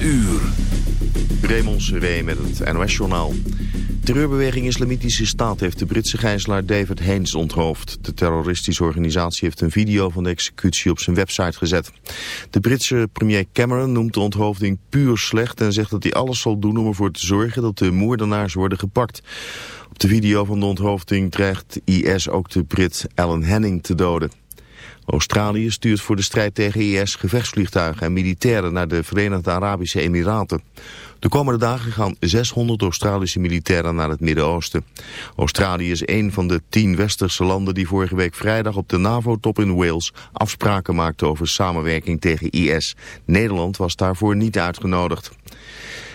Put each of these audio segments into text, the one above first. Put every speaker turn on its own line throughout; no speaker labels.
uur.
Raymond Seré met het NOS-journaal. Terreurbeweging Islamitische Staat heeft de Britse gijzelaar David Haynes onthoofd. De terroristische organisatie heeft een video van de executie op zijn website gezet. De Britse premier Cameron noemt de onthoofding puur slecht... en zegt dat hij alles zal doen om ervoor te zorgen dat de moordenaars worden gepakt. Op de video van de onthoofding dreigt IS ook de Brit Alan Henning te doden. Australië stuurt voor de strijd tegen IS gevechtsvliegtuigen en militairen naar de Verenigde Arabische Emiraten. De komende dagen gaan 600 Australische militairen naar het Midden-Oosten. Australië is een van de tien westerse landen die vorige week vrijdag op de NAVO-top in Wales afspraken maakten over samenwerking tegen IS. Nederland was daarvoor niet uitgenodigd.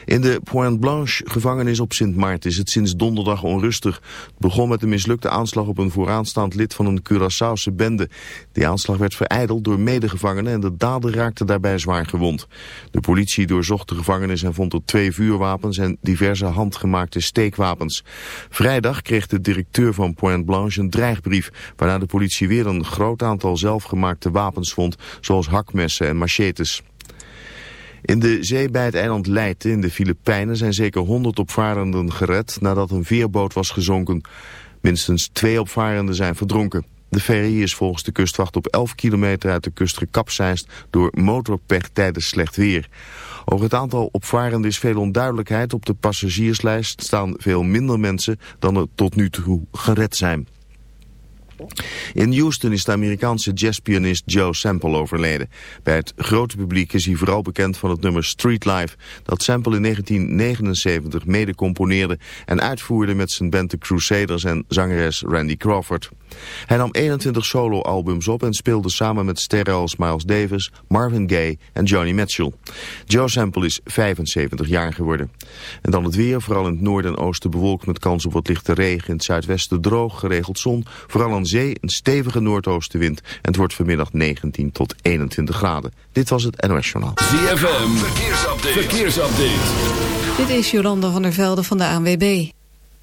In de Pointe Blanche gevangenis op Sint Maarten is het sinds donderdag onrustig. Het begon met een mislukte aanslag op een vooraanstaand lid van een Curaçaose bende. Die aanslag werd vereideld door medegevangenen en de dader raakte daarbij zwaar gewond. De politie doorzocht de gevangenis en vond er twee vuurwapens en diverse handgemaakte steekwapens. Vrijdag kreeg de directeur van Pointe Blanche een dreigbrief... waarna de politie weer een groot aantal zelfgemaakte wapens vond... zoals hakmessen en machetes. In de zee bij het eiland Leyte in de Filipijnen zijn zeker 100 opvarenden gered nadat een veerboot was gezonken. Minstens twee opvarenden zijn verdronken. De ferry is volgens de kustwacht op 11 kilometer uit de kust gekapseist door motorpech tijdens slecht weer. Over het aantal opvarenden is veel onduidelijkheid. Op de passagierslijst staan veel minder mensen dan er tot nu toe gered zijn. In Houston is de Amerikaanse jazzpianist Joe Sample overleden. Bij het grote publiek is hij vooral bekend van het nummer Street Life... dat Sample in 1979 mede componeerde en uitvoerde met zijn band The Crusaders en zangeres Randy Crawford. Hij nam 21 solo-albums op en speelde samen met sterren als Miles Davis, Marvin Gaye en Johnny Mitchell. Joe Sample is 75 jaar geworden. En dan het weer, vooral in het noorden en oosten bewolkt met kans op wat lichte regen. In het zuidwesten droog, geregeld zon. Vooral aan zee een stevige noordoostenwind. En het wordt vanmiddag 19 tot 21 graden. Dit was het NOS Journaal.
ZFM, verkeersupdate. verkeersupdate.
Dit is Jolanda van der Velde van de ANWB.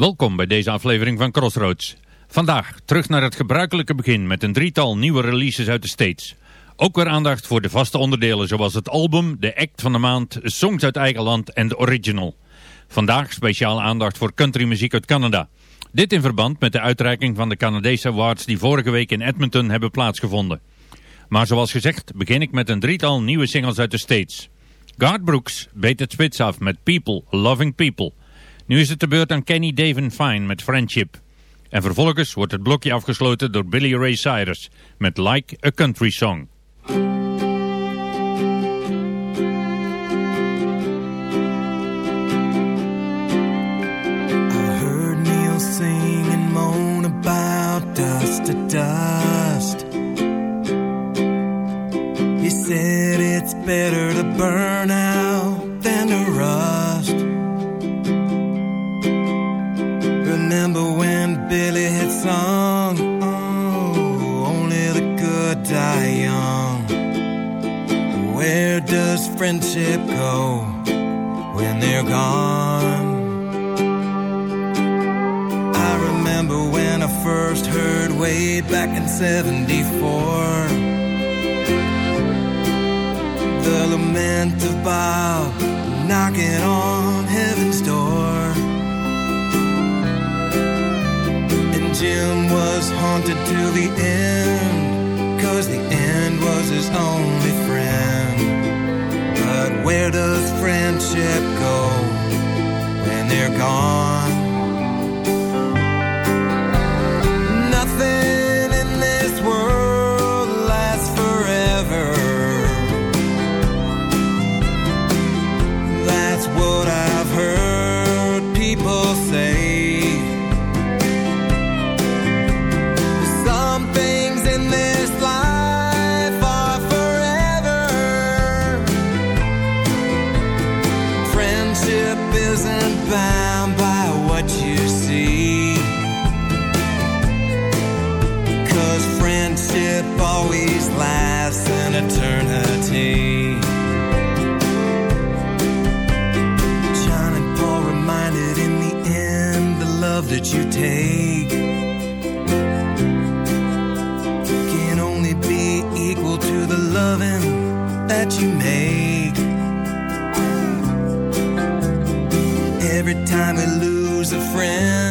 Welkom bij deze aflevering van Crossroads. Vandaag terug naar het gebruikelijke begin met een drietal nieuwe releases uit de States. Ook weer aandacht voor de vaste onderdelen zoals het album, de act van de maand, songs uit eigen land en de original. Vandaag speciaal aandacht voor countrymuziek uit Canada. Dit in verband met de uitreiking van de Canadese Awards die vorige week in Edmonton hebben plaatsgevonden. Maar zoals gezegd begin ik met een drietal nieuwe singles uit de States. Garth Brooks beet het spits af met People, Loving People. Nu is het de beurt aan Kenny Daven Fine met Friendship. En vervolgens wordt het blokje afgesloten door Billy Ray Cyrus met Like a Country Song.
To dust. He said it's better to burn out Remember when Billy had sung, Oh, only the good die young. Where does friendship go when they're gone? I remember when I first heard way back in 74 The lament of Bob knocking on heaven's door Jim was haunted till the end Cause the end was his only friend But where does friendship go when they're gone? Time we lose a friend,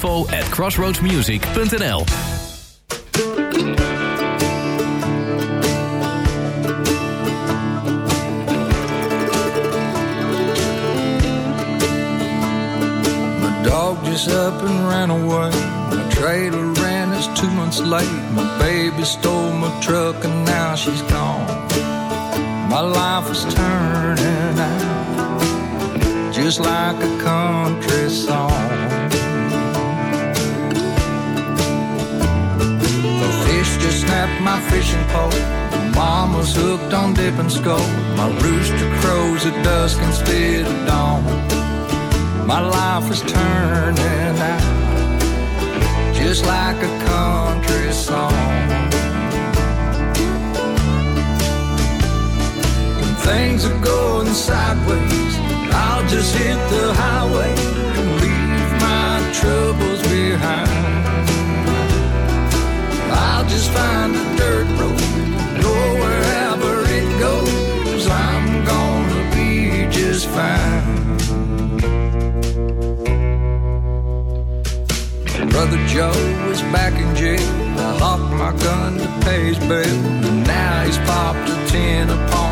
info at crossroadsmusic.nl
My dog just up and ran away. My trailer ran, it's two months late. My baby stole my truck and now she's gone. My life is turning out just like a country Mama's hooked on dip and skull. My rooster crows at dusk instead of dawn. My life is turning out just like a country song. When things are going sideways, I'll just hit the highway Joe is back in jail. I locked my gun to pay his bail. And now he's popped a tin upon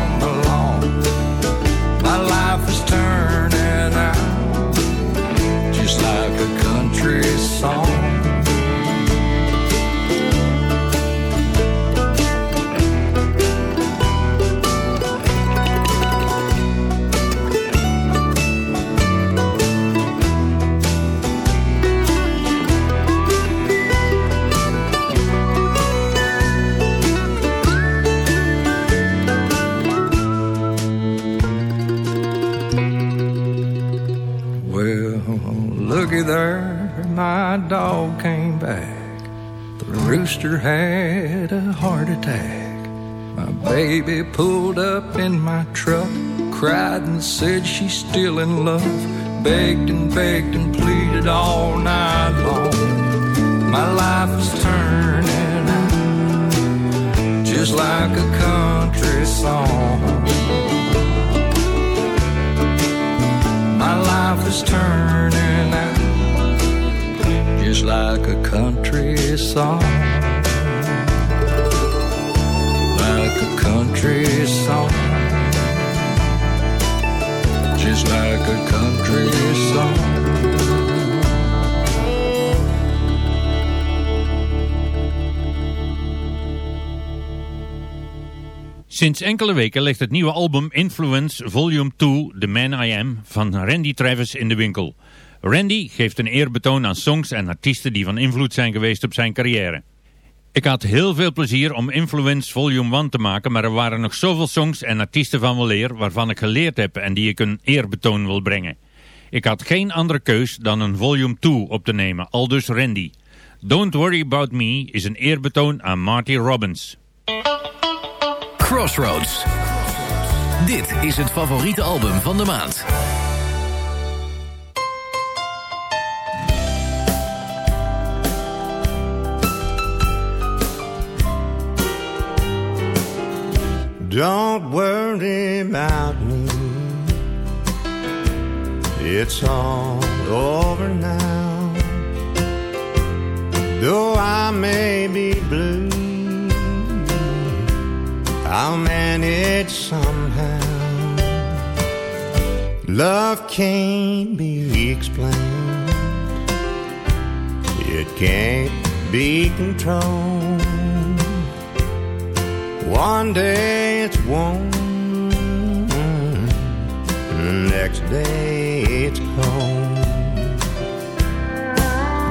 rooster had a heart attack. My baby pulled up in my truck, cried and said she's still in love. Begged and begged and pleaded all night long. My life is turning out just like a country song. My life is turning out just like a country song. Country song. Just like a country song.
Sinds enkele weken ligt het nieuwe album Influence Volume 2 The Man I Am van Randy Travis in de winkel. Randy geeft een eerbetoon aan songs en artiesten die van invloed zijn geweest op zijn carrière. Ik had heel veel plezier om Influence Volume 1 te maken, maar er waren nog zoveel songs en artiesten van weleer waarvan ik geleerd heb en die ik een eerbetoon wil brengen. Ik had geen andere keus dan een volume 2 op te nemen, aldus Randy. Don't Worry About Me is een eerbetoon aan Marty Robbins.
Crossroads. Dit is het favoriete album van de maand.
Don't worry about me. It's all over now. Though I may be blue, I'll manage somehow. Love can't be explained, it can't be controlled. One day it's warm, next day it's cold.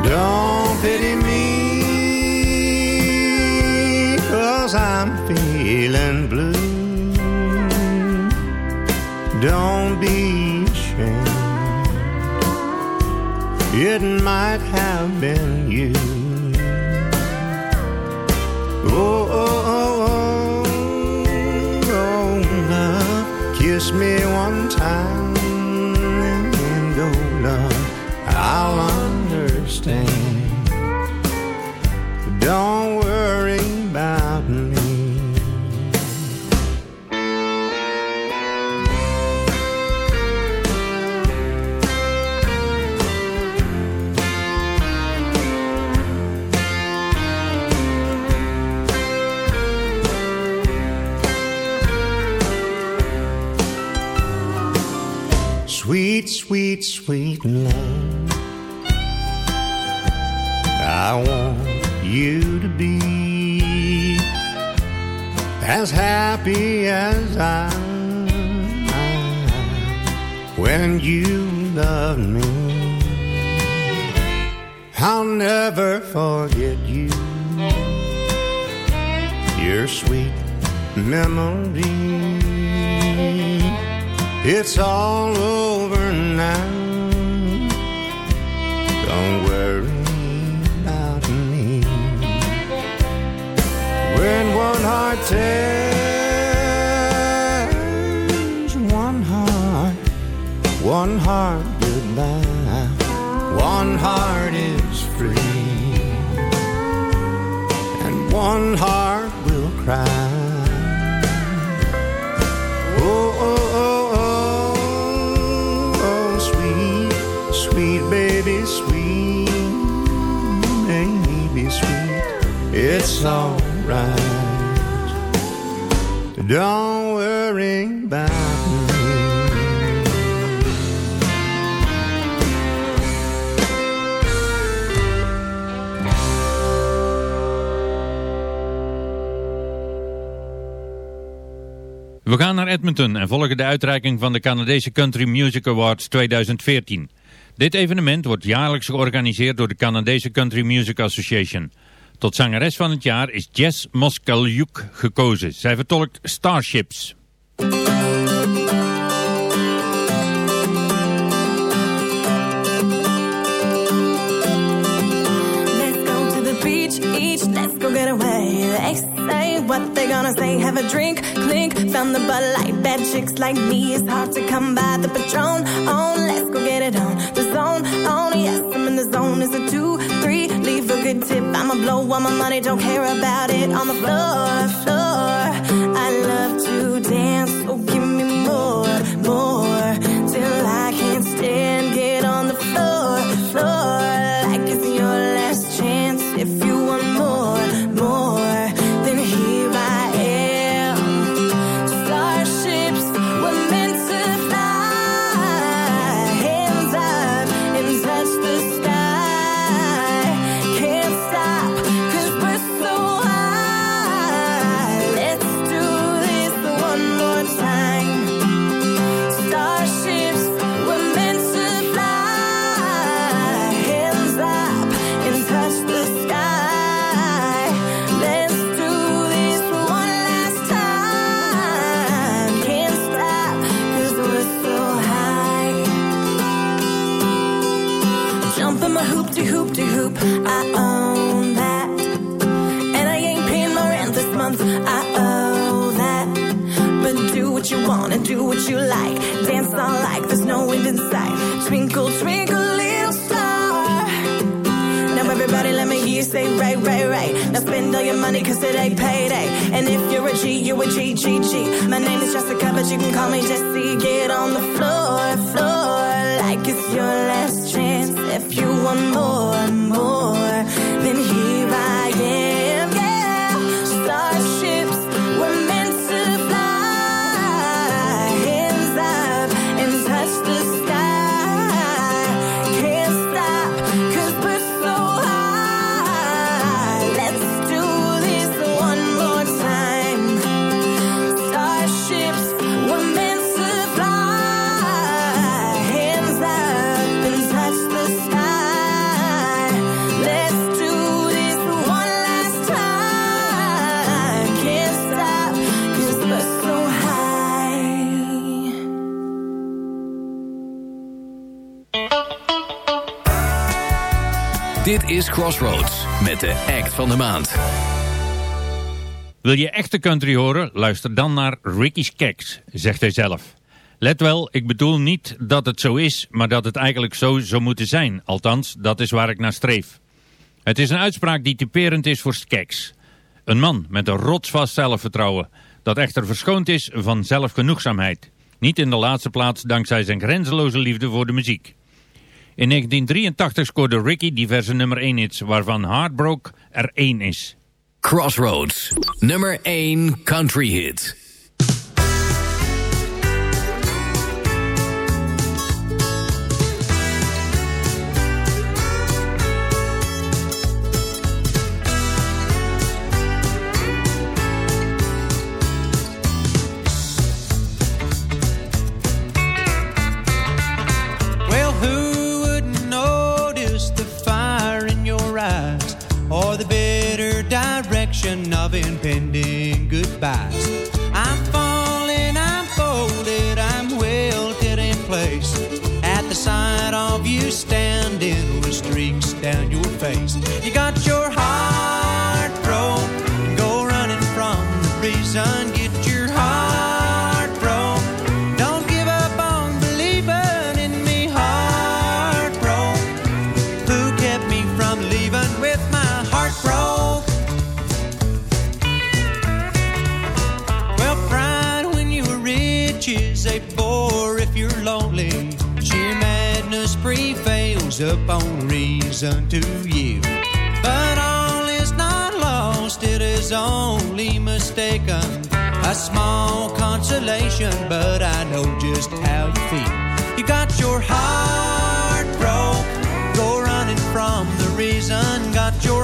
Don't pity me, cause I'm feeling blue. Don't be ashamed, it might have been you. Oh, oh, oh, kiss me one time and go, love, I'll understand. Sweet, love. I want you to be as happy as I am when you love me. I'll never forget you, your sweet memory. It's all over one heart goodbye, one heart is free, and one heart will cry. Oh, oh, oh, oh, oh, sweet, sweet baby, sweet baby, sweet. It's alright. Don't
We gaan naar Edmonton en volgen de uitreiking van de Canadese Country Music Awards 2014. Dit evenement wordt jaarlijks georganiseerd door de Canadese Country Music Association. Tot zangeres van het jaar is Jess Moskalyuk gekozen. Zij vertolkt Starships.
What they gonna say, have a drink, clink, found the Bud Light. Bad chicks like me, it's hard to come by the Patron. On, let's go get it on. The zone, on, yes, I'm in the zone. Is it two, three, leave a good tip. I'ma blow all my money, don't care about it. On the floor, floor, I love to dance, so give me more, more. Wanna, do what you like. Dance all like there's no wind in sight. Twinkle, twinkle, little star. Now everybody let me hear you say right, right, right. Now spend all your money cause it ain't payday. And if you're a G, you're a G, G, G. My name is Jessica, but you can call me Jessie. Get on the floor, floor. Like it's your last chance. If you want more, more,
is Crossroads met de act van de maand.
Wil je echte country horen? Luister dan naar Ricky's Keks, zegt hij zelf. Let wel, ik bedoel niet dat het zo is, maar dat het eigenlijk zo zou moeten zijn. Althans, dat is waar ik naar streef. Het is een uitspraak die typerend is voor Skeks. Een man met een rotsvast zelfvertrouwen, dat echter verschoond is van zelfgenoegzaamheid. Niet in de laatste plaats dankzij zijn grenzeloze liefde voor de muziek. In 1983 scoorde Ricky diverse nummer 1 hits, waarvan Heartbroke er één is.
Crossroads, nummer 1 country hit.
Upon reason to you. But all is not lost, it is only mistaken. A small consolation, but I know just how you feel. You got your heart broke, go running from the reason. Got your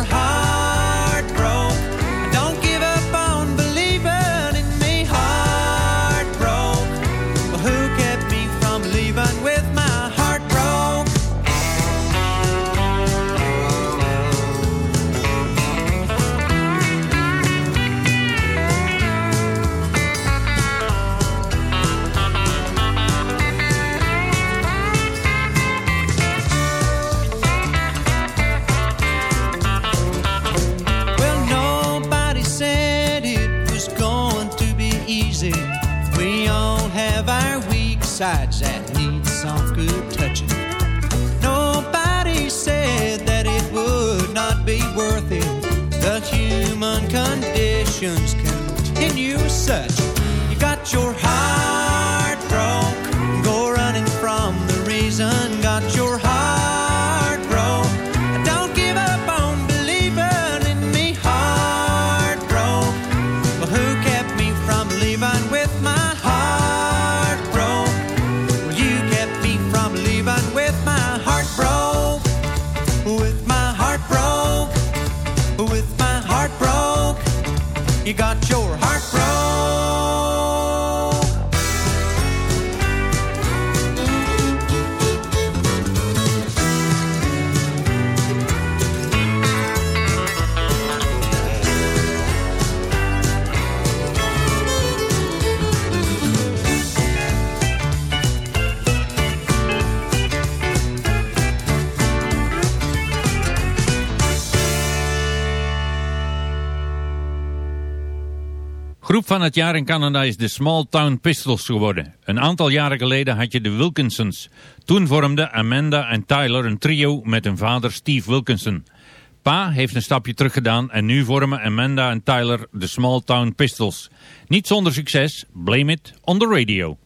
sides that need some good touching. Nobody said that it would not be worth it. The human conditions continue such. You got your heart
Van het jaar in Canada is de Small Town Pistols geworden. Een aantal jaren geleden had je de Wilkinsons. Toen vormden Amanda en Tyler een trio met hun vader Steve Wilkinson. Pa heeft een stapje teruggedaan en nu vormen Amanda en Tyler de Small Town Pistols. Niet zonder succes, blame it on the radio.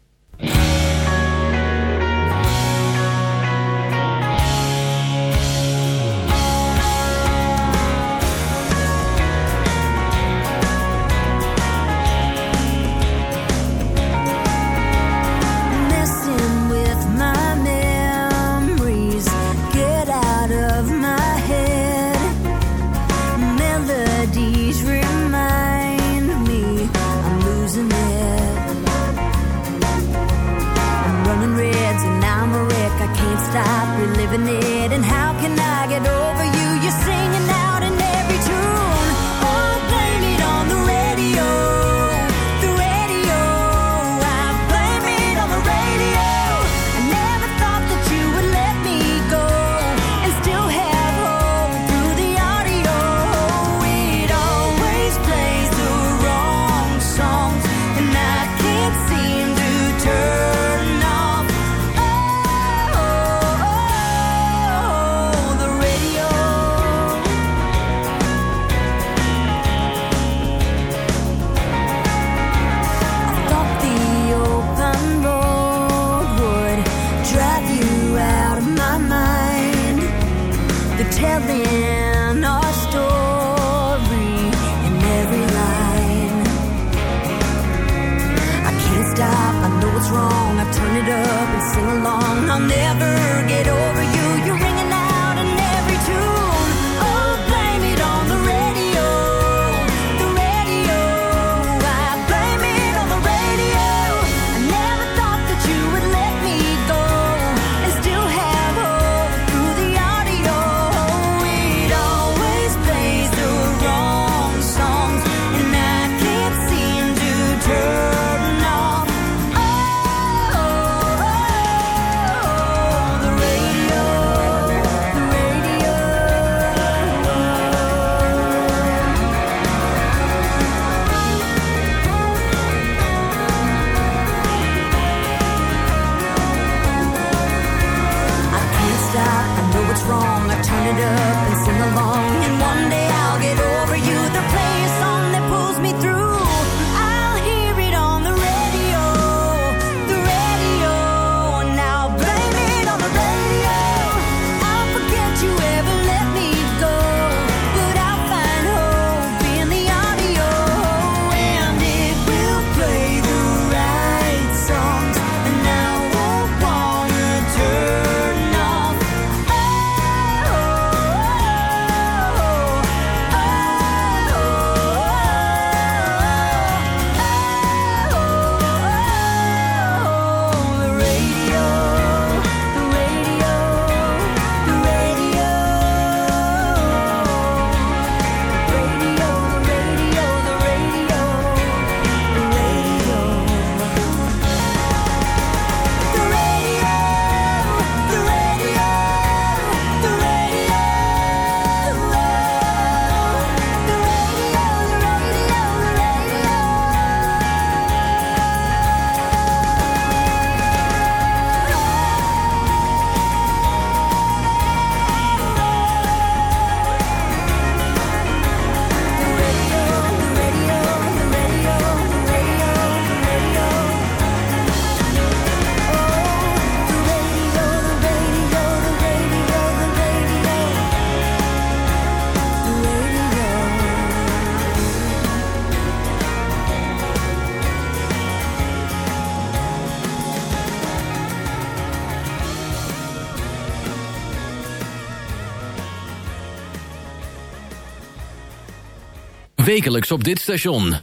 Wekelijks op dit station.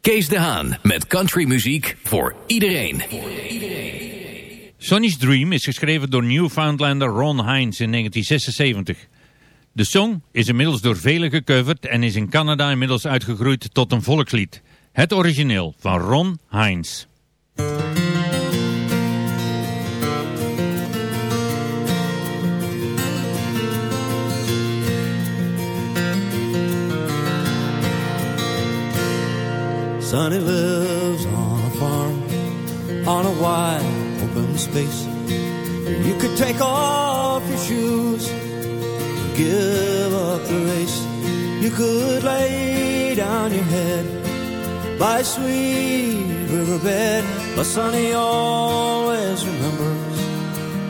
Kees de Haan met countrymuziek voor iedereen.
Sonny's Dream is geschreven door Newfoundlander Ron Hines in 1976. De song is inmiddels door velen gecoverd en is in Canada inmiddels uitgegroeid tot een volkslied. Het origineel van Ron Hines.
Sonny lives on a farm on a wide open space. Where You could take off your shoes, give up the race. You could lay down your head by a sweet riverbed. But Sonny always remembers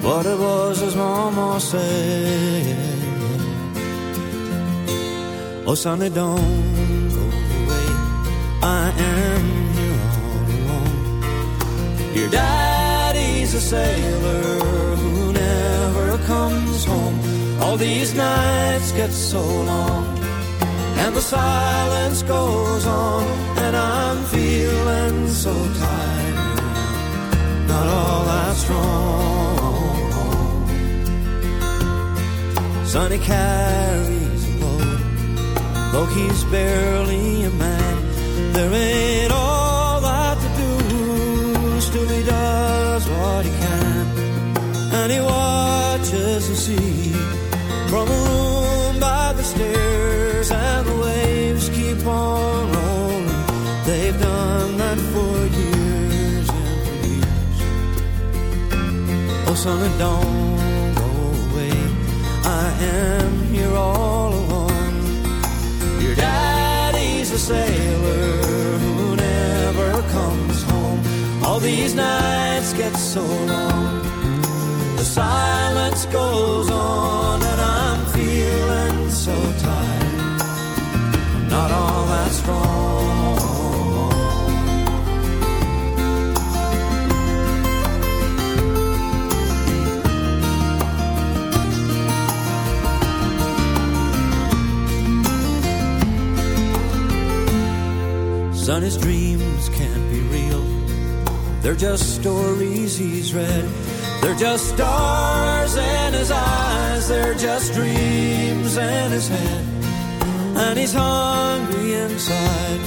what it was his mama said. Oh, Sonny, don't. I am here all alone. Your daddy's a sailor who never comes home. All these nights get so long, and the silence goes on, and I'm feeling so tired. Not all that strong. Sonny carries a load, though he's barely a man. There ain't all that to do, still he does what he can. And he watches the sea from a room by the stairs, and the waves keep on rolling. They've done that for years and for years. Oh, son, don't go away. I am here all alone. Your daddy's a sailor comes home. All these nights get so long. The silence goes on, and I'm feeling so tired. Not all that strong. Can't be real. They're just stories he's read. They're just stars in his eyes. They're just dreams in his head. And he's hungry inside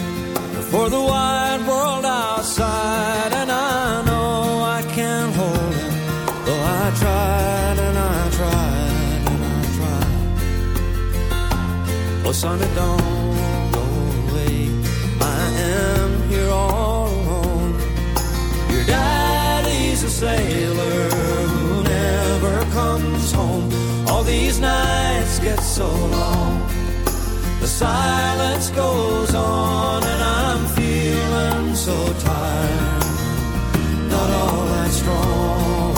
for the wide world outside. And I know I can't hold him, though I tried and I tried and I tried. Oh, Sonny, don't sailor who never comes home. All these nights get so long. The silence goes on, and I'm feeling so tired. Not all that strong.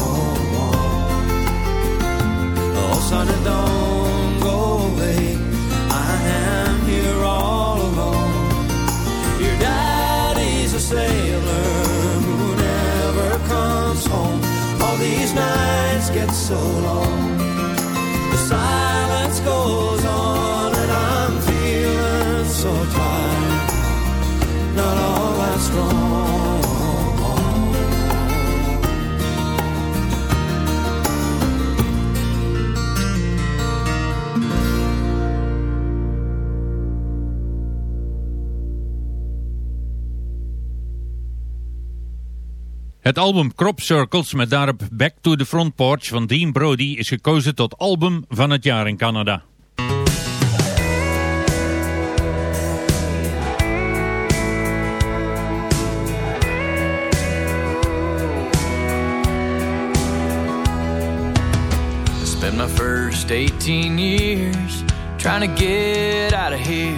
Oh, sonny, don't go away. I am here all alone. Your daddy's a sailor so long.
Het album Crop Circles met daarop Back to the Front Porch van Dean Brody is gekozen tot album van het jaar in Canada.
Spent my first 18 years trying to get out of here.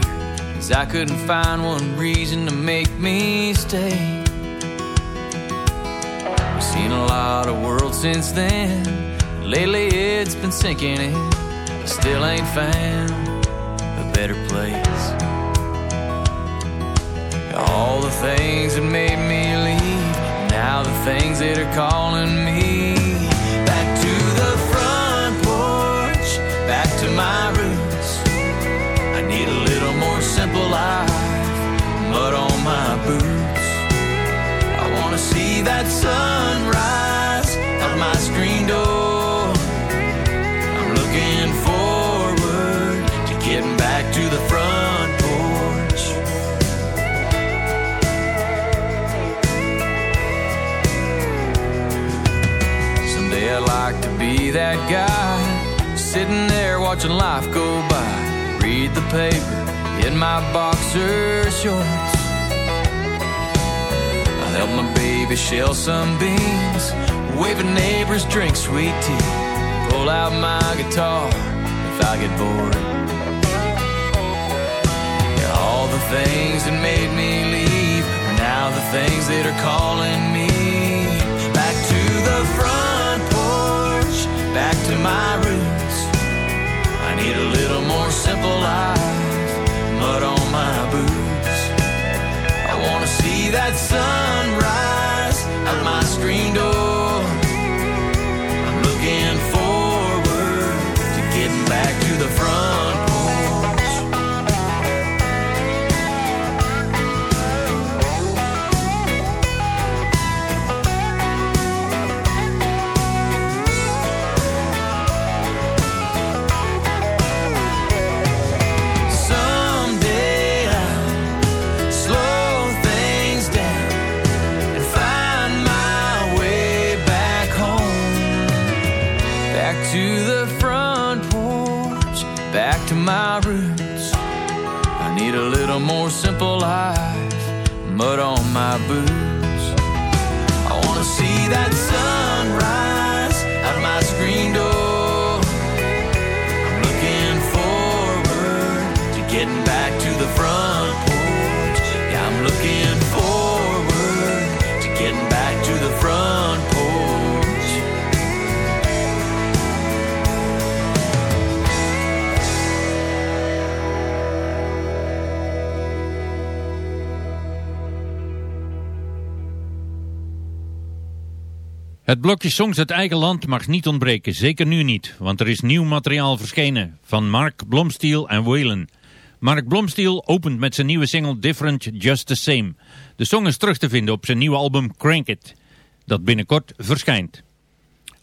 Cause I couldn't find one reason to make me stay. We've seen a lot of world since then. Lately it's been sinking in. I still ain't found a better place. All the things that made me leave, now the things that are calling me back to the front porch, back to my roots. I need a little more simple life, that sunrise out my screen door. I'm looking forward to getting back to the front porch. Someday I'd like to be that guy sitting there watching life go by. Read the paper in my boxer shorts. Help my baby shell some beans. Wave at neighbors, drink sweet tea. Pull out my guitar if I get bored. Yeah, all the things that made me leave are now the things that are calling me. Back to the front porch, back to my roots. I need a little more simple life, mud on my boots. Wanna see that sunrise out my screen door.
Het blokje songs uit eigen land mag niet ontbreken, zeker nu niet, want er is nieuw materiaal verschenen van Mark Blomstiel en Waylon. Mark Blomstiel opent met zijn nieuwe single Different Just The Same. De song is terug te vinden op zijn nieuwe album Crank It, dat binnenkort verschijnt.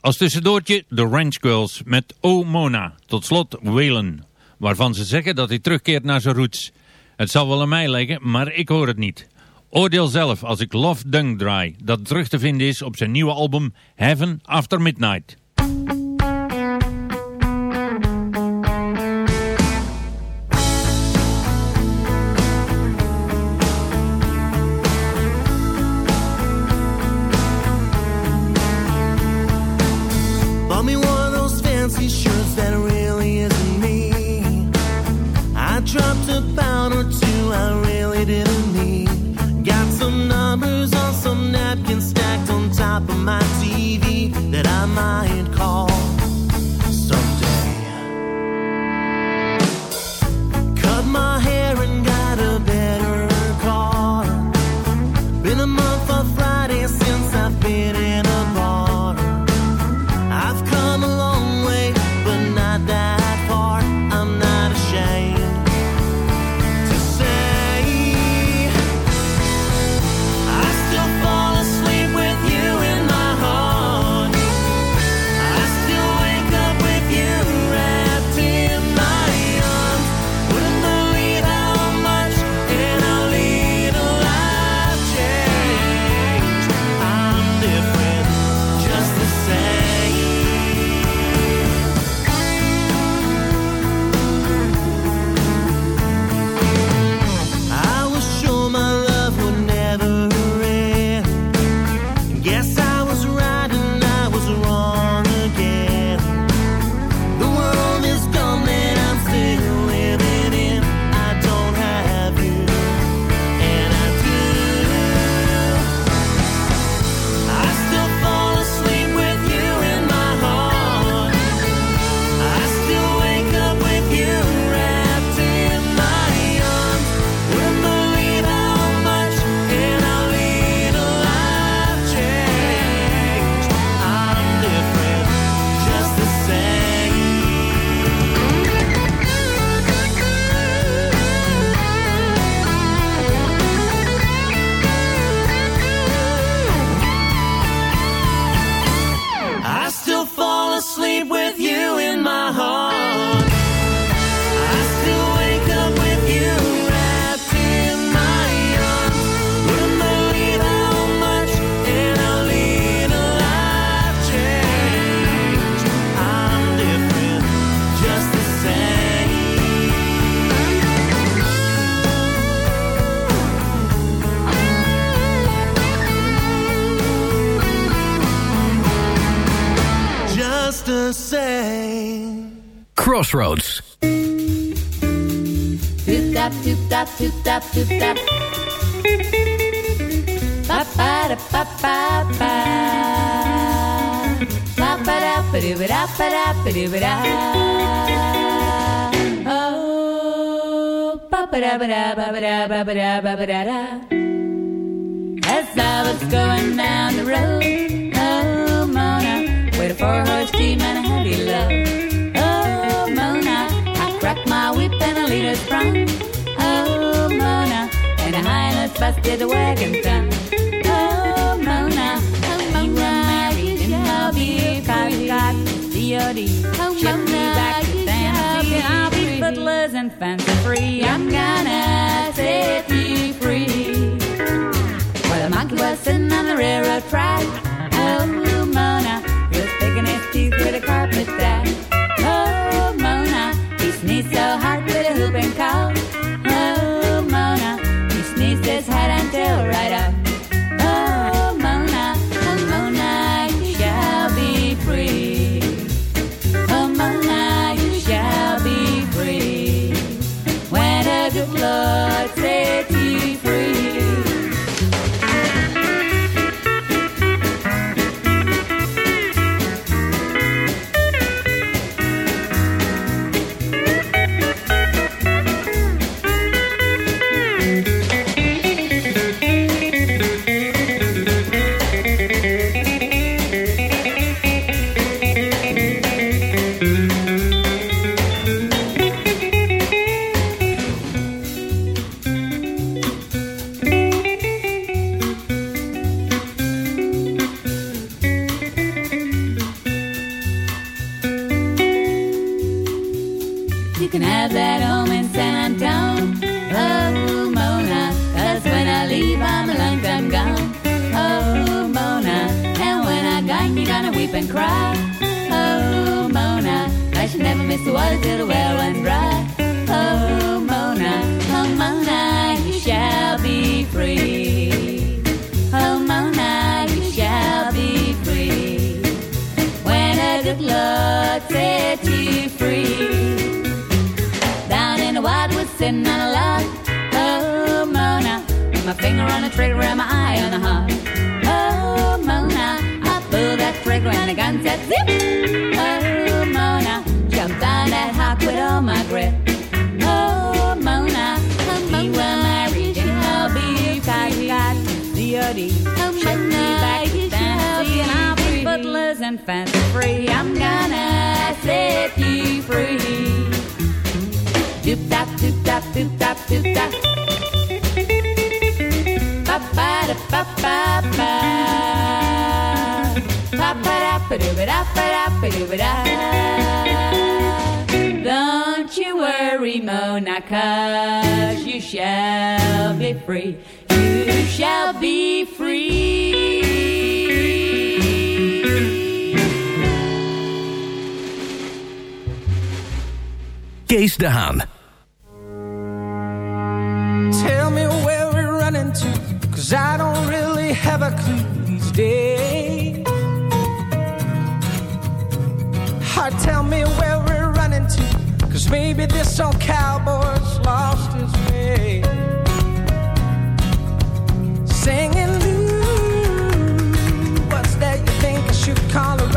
Als tussendoortje The Ranch Girls met Oh Mona, tot slot Waylon, waarvan ze zeggen dat hij terugkeert naar zijn roots. Het zal wel aan mij liggen, maar ik hoor het niet. Oordeel zelf als ik Love Dung draai, dat terug te vinden is op zijn nieuwe album Heaven After Midnight.
That
da da. As I was going down the road, oh Mona, with a four-horse team and a cracked my whip and a leader sprung. Oh Mona, and a Highlands busted the wagon down. Oh Mona, oh Mona, you shall be free. got the COD. Oh Ship me back to Tennessee. I'll be and fancy free. I'm gonna set you free. Well, the monkey was sitting on the railroad track. Oh, Mona, he was picking his teeth with a carpet on a. Oh, Mona, with my finger on the trigger and my eye on the hog. Oh, Mona, I pulled that trigger and the gun said zip. Oh, Mona, jumped on that hawk with all my grip. Oh, Mona, Mona, you were married and I'll be I got the OD. Ship me back and I'll be footless and fancy free. I'm gonna set you free. Don't you worry, Mona, cause you shall be free. You shall be free.
Kees de Haan.
Cause I don't really have a clue these days. Heart, tell me where we're running to, cause maybe this old cowboy's lost his way. Singing, Lou, what's that you think I should call her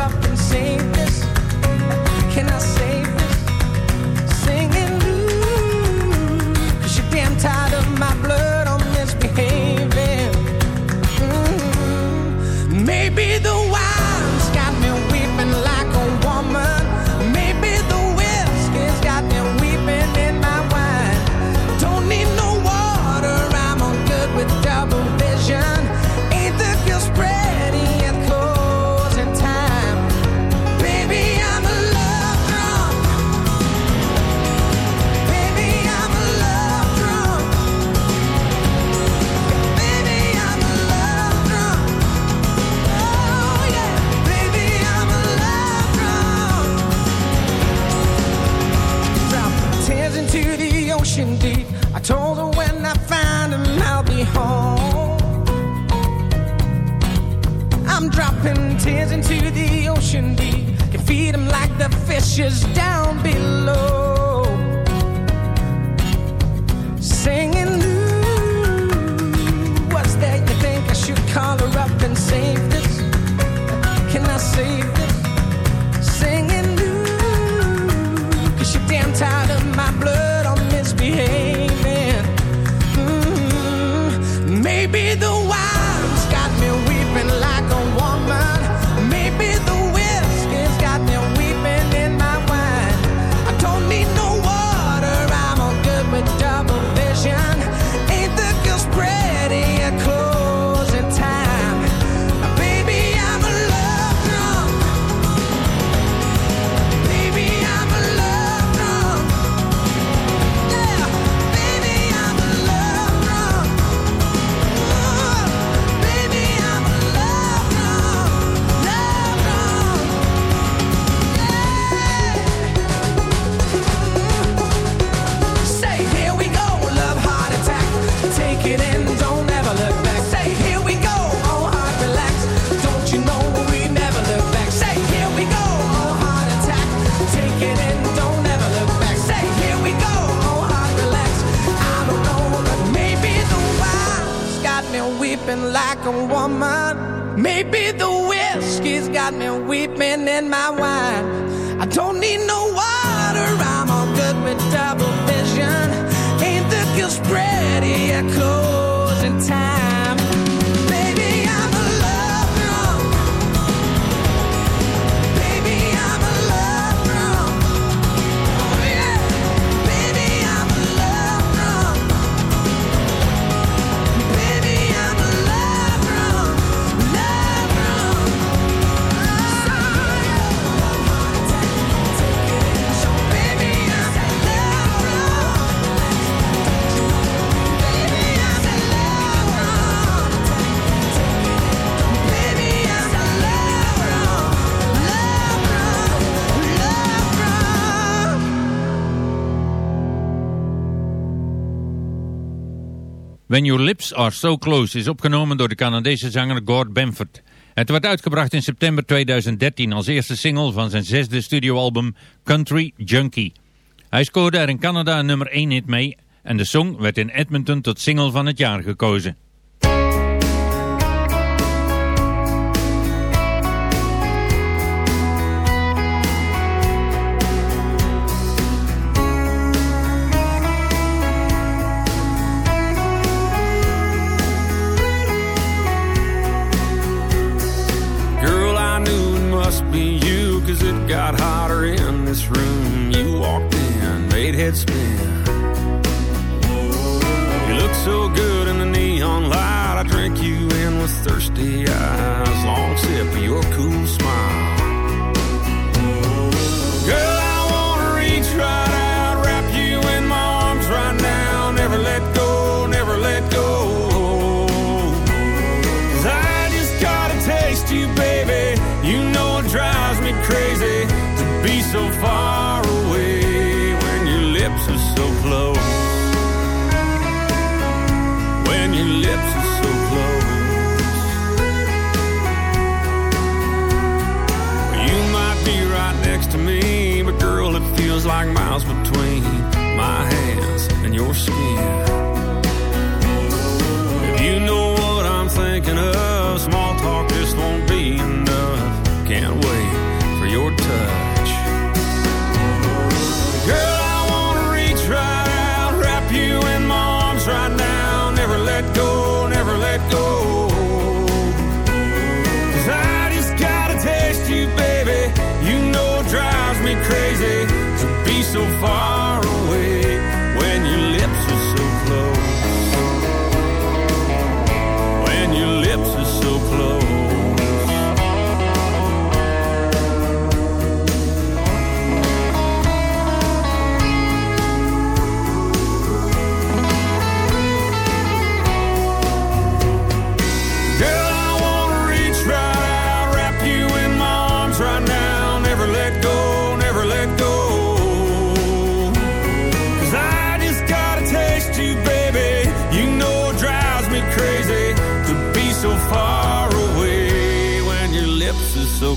When
Your Lips Are So Close is opgenomen door de Canadese zanger Gord Bamford. Het werd uitgebracht in september 2013 als eerste single van zijn zesde studioalbum Country Junkie. Hij scoorde er in Canada een nummer 1 hit mee en de song werd in Edmonton tot single van het jaar gekozen.
Head spin. You look so good in the neon light. I drink you in with thirsty eyes. Long sip of your cool smile. Girl, I wanna reach right out, wrap you in my arms right now. Never let go, never let I just gotta taste you, baby. You know it drives me crazy to be so far feels like miles between my hands and your skin. If you know what I'm thinking of, small talk just won't be enough. Can't wait for your touch. Girl, I wanna reach right out, wrap you in my arms right now. Never let go, never let I just gotta taste you, baby. You know it drives me crazy so far away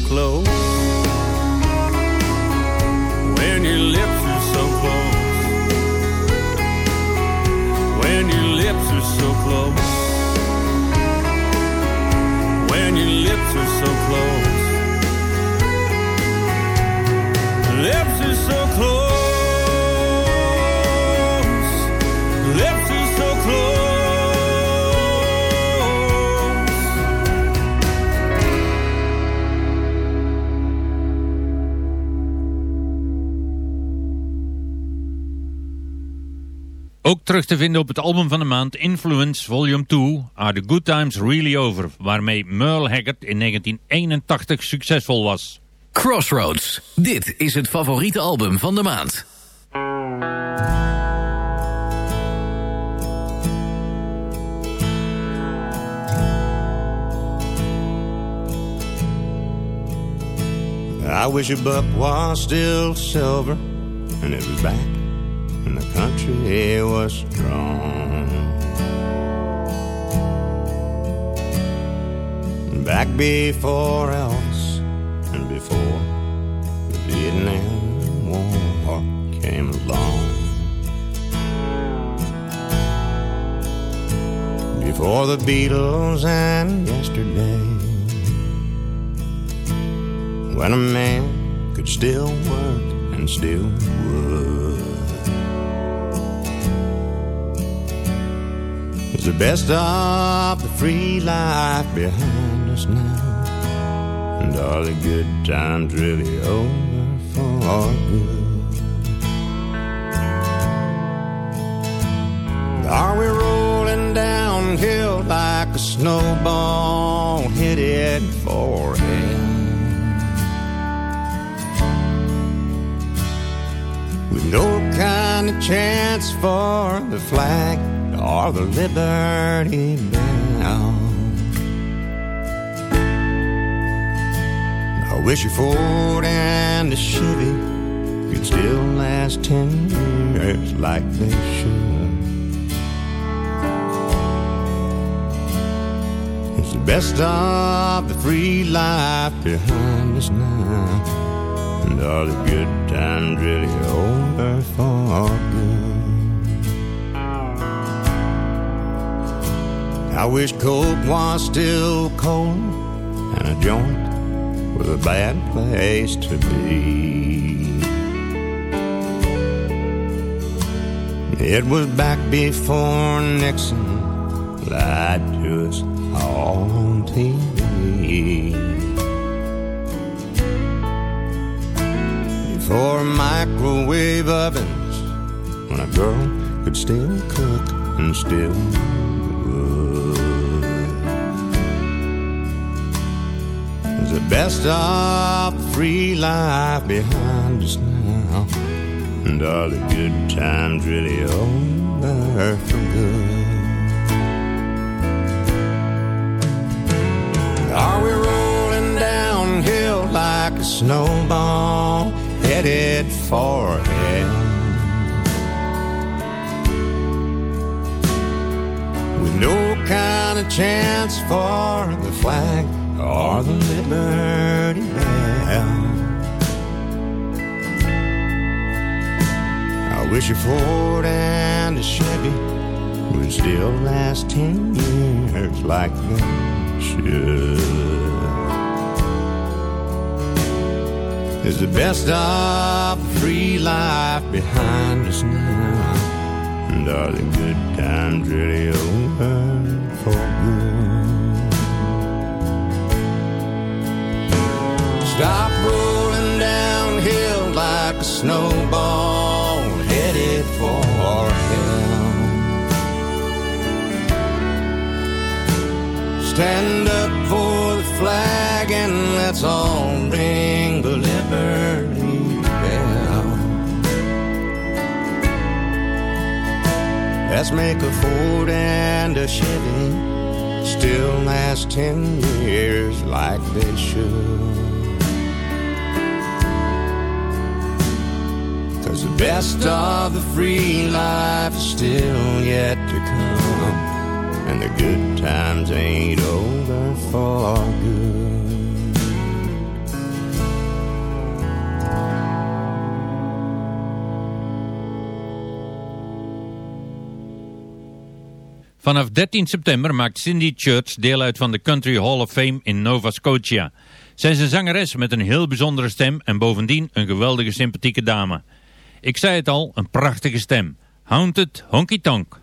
close.
terug te vinden op het album van de maand Influence Volume 2 Are the Good Times Really Over, waarmee Merle Haggard in 1981 succesvol was.
Crossroads, dit is het favoriete album van de maand.
I wish a buck was still silver and it was back when the country was strong. Back before Elvis and before the Vietnam War came along. Before the Beatles and yesterday, when a man could still work and still work. Is the best of the free life behind us now. And all the good times really over for good. Are we rolling downhill like a snowball headed for hell? With no kind of chance for the flag or the Liberty Bell. I wish your Ford and the Chevy could still last ten years like they should. It's the best of the free life behind us now. And all the good times really over for good. I wish Coke was still cold and a joint was a bad place to be. It was back before Nixon lied to us all on TV. Before microwave ovens, when a girl could still cook and still Best of free life behind us now. And are the good times really over for good? Are we rolling downhill like a snowball headed for hell? With no kind of chance for the flag are the Liberty Bell. I wish a Ford and a Chevy would still last ten years like they should. Is the best of free life behind us now? And are the good times really over for good? Stop rolling downhill like a snowball headed for hell. Stand up for the flag and let's all ring the liberty bell. Let's make a Ford and a Chevy still last ten years like they should. The best of the free life is still yet to come. And the good times ain't over for good.
Vanaf 13 september maakt Cindy Church deel uit van de Country Hall of Fame in Nova Scotia. Zij is een zangeres met een heel bijzondere stem en bovendien een geweldige sympathieke dame. Ik zei het al, een prachtige stem. Haunted Honky Tonk.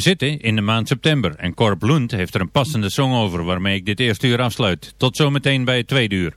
we zitten in de maand september en Corp Lund heeft er een passende song over waarmee ik dit eerste uur afsluit. Tot zometeen bij het tweede uur.